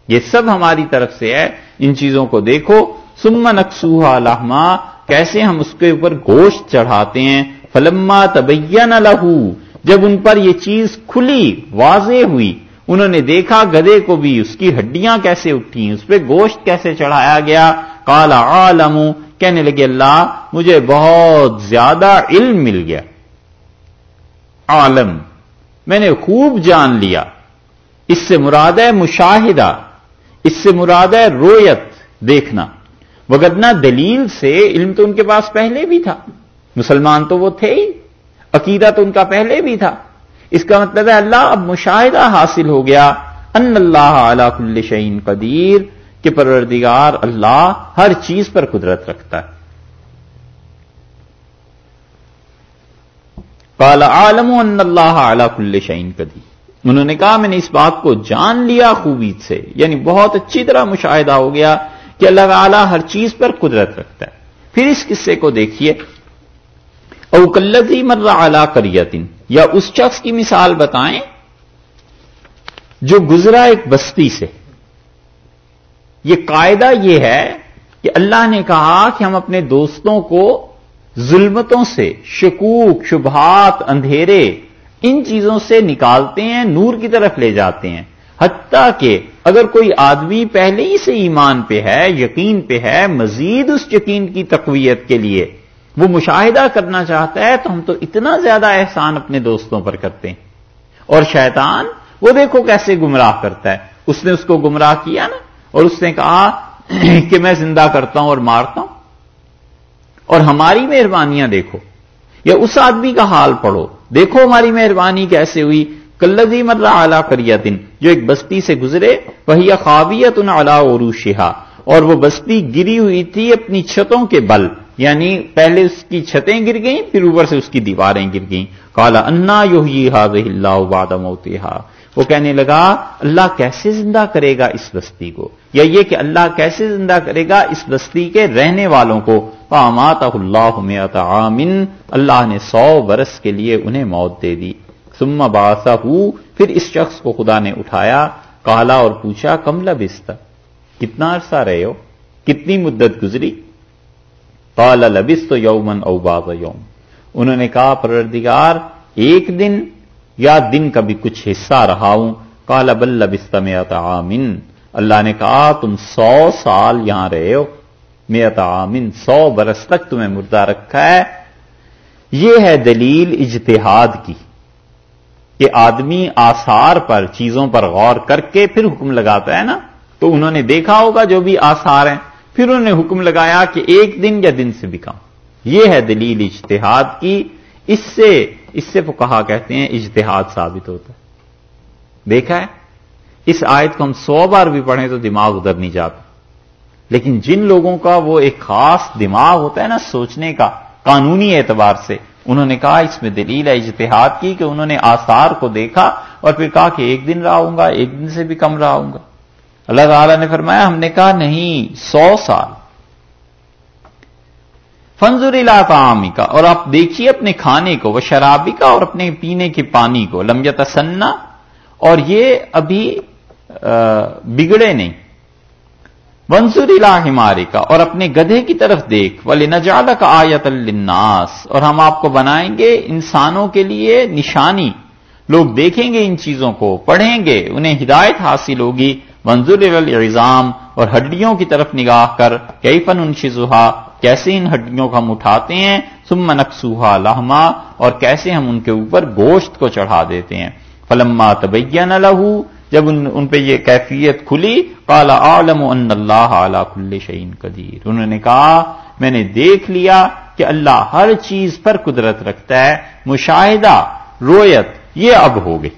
[SPEAKER 1] یہ سب ہماری طرف سے ہے۔ ان چیزوں کو دیکھو۔ سم نقصوہ لہما کیسے ہم اس کے اوپر گوشت چڑھاتے ہیں۔ فلما تبین لہو جب ان پر یہ چیز کھلی، واضح ہوئی، انہوں نے دیکھا، گدے کو بھی اس کی ہڈیاں کیسے اٹھی اس پہ گوشت کیسے چڑھایا گیا۔ کالا عالم۔ کہنے لگے، اللہ، مجھے بہت زیادہ علم مل گیا. عالم، میں نے خوب جان لیا۔ اس سے مراد ہے مشاہدہ، اس سے مراد ہے رویت دیکھنا۔ وگرنہ دلیل سے علم تو ان کے پاس پہلے بھی تھا، مسلمان تو وہ تھے ہی، عقیدہ تو ان کا پہلے بھی تھا۔ اس کا مطلب ہے، اللہ، اب مشاہدہ حاصل ہو گیا۔ ان اللہ علی کل شعین قدیر۔ کہ پروردگار اللہ ہر چیز پر قدرت رکھتا ہے۔ کالا عالم ان اللہ اعلی کل شعین قدیر۔ انہوں نے کہا، میں نے اس بات کو جان لیا خوبی سے یعنی بہت اچھی طرح مشاہدہ ہو گیا کہ اللہ تعالیٰ ہر چیز پر قدرت رکھتا ہے۔ پھر اس قصے کو دیکھیے۔ اوکلتی مر اعلی کریتن یا اس شخص کی مثال بتائیں جو گزرا ایک بستی سے۔ یہ قاعدہ یہ ہے کہ اللہ نے کہا کہ ہم اپنے دوستوں کو ظلمتوں سے، شکوک، شبہات، اندھیرے، ان چیزوں سے نکالتے ہیں، نور کی طرف لے جاتے ہیں۔ حتیٰ کہ اگر کوئی آدمی پہلے ہی سے ایمان پہ ہے، یقین پہ ہے، مزید اس یقین کی تقویت کے لیے وہ مشاہدہ کرنا چاہتا ہے، تو ہم تو اتنا زیادہ احسان اپنے دوستوں پر کرتے ہیں۔ اور شیطان وہ دیکھو کیسے گمراہ کرتا ہے۔ اس نے اس کو گمراہ کیا نا؟ اور اس نے کہا کہ میں زندہ کرتا ہوں اور مارتا ہوں۔ اور ہماری مہربانیاں دیکھو۔ یا اس آدمی کا حال پڑھو۔ دیکھو ہماری مہربانی کیسے ہوئی۔ کلزی مرہ اعلی کریا دن جو ایک بستی سے گزرے، وہی خوابیت ان اعلی عروشہ اور وہ بستی گری ہوئی تھی اپنی چھتوں کے بل یعنی پہلے اس کی چھتیں گر گئیں، پھر اوپر سے اس کی دیواریں گر گئیں۔ کالا انا یو ہی اللہ باد وہ کہنے لگا، اللہ کیسے زندہ کرے گا اس بستی کو؟ یا یہ کہ اللہ کیسے زندہ کرے گا اس بستی کے رہنے والوں کو؟ پامات اللہ عامن اللہ نے سو برس کے لیے انہیں موت دے دی۔ سما باسا پھر اس شخص کو خدا نے اٹھایا، کالا اور پوچھا، کم لبست؟ کتنا عرصہ رہے ہو؟ کتنی مدت گزری؟ کالا لبست یومن او باز یوم انہوں نے کہا پردگار ایک دن یا دن کا بھی کچھ حصہ رہا ہوں۔ کالا بل لبست عامن۔ اللہ نے کہا، تم سو سال یہاں رہے ہو۔ میت عامن، سو برس تک تمہیں مردہ رکھا ہے۔ یہ ہے دلیل اجتہاد کی۔ کہ آدمی آثار پر، چیزوں پر غور کر کے پھر حکم لگاتا ہے نا۔ تو انہوں نے دیکھا ہوگا جو بھی آثار ہیں۔ پھر انہوں نے حکم لگایا کہ ایک دن یا دن سے بھی کم۔ یہ ہے دلیل اجتہاد کی۔ اس سے اس سے وہ کہا کہتے ہیں اجتہاد ثابت ہوتا ہے۔ دیکھا ہے؟ اس آیت کو ہم سو بار بھی پڑھیں تو دماغ ادھر نہیں جاتا۔ لیکن جن لوگوں کا وہ ایک خاص دماغ ہوتا ہے نا سوچنے کا، قانونی اعتبار سے، انہوں نے کہا اس میں دلیل ہے اجتہاد کی کہ انہوں نے آثار کو دیکھا اور پھر کہا کہ ایک دن رہا ہوں گا، ایک دن سے بھی کم رہا ہوں گا۔ اللہ تعالی نے فرمایا، ہم نے کہا، نہیں، سو سال۔ فنزور علاقہ کا اور آپ دیکھیے اپنے کھانے کو، وہ شرابی کا اور اپنے پینے کے پانی کو لمبیا تسنا اور یہ ابھی بگڑے نہیں۔ منظور ہمارے کا اور اپنے گدھے کی طرف دیکھ ولی نجال کا آیت الناس اور ہم آپ کو بنائیں گے انسانوں کے لیے نشانی۔ لوگ دیکھیں گے ان چیزوں کو، پڑھیں گے، انہیں ہدایت حاصل ہوگی۔ منظور الزام اور ہڈیوں کی طرف نگاہ کر کئی فن ان شزوہا کیسے ان ہڈیوں کو ہم اٹھاتے ہیں؟ سم نقصوہا لہما اور کیسے ہم ان کے اوپر گوشت کو چڑھا دیتے ہیں؟ فلما تبین لہو جب ان ان پہ یہ کیفیت کھلی کالا عالم ان اللہ اعلی کل شعین قدیر۔ انہوں نے کہا، میں نے دیکھ لیا کہ اللہ ہر چیز پر قدرت رکھتا ہے، مشاہدہ، رویت، یہ اب ہو گئی۔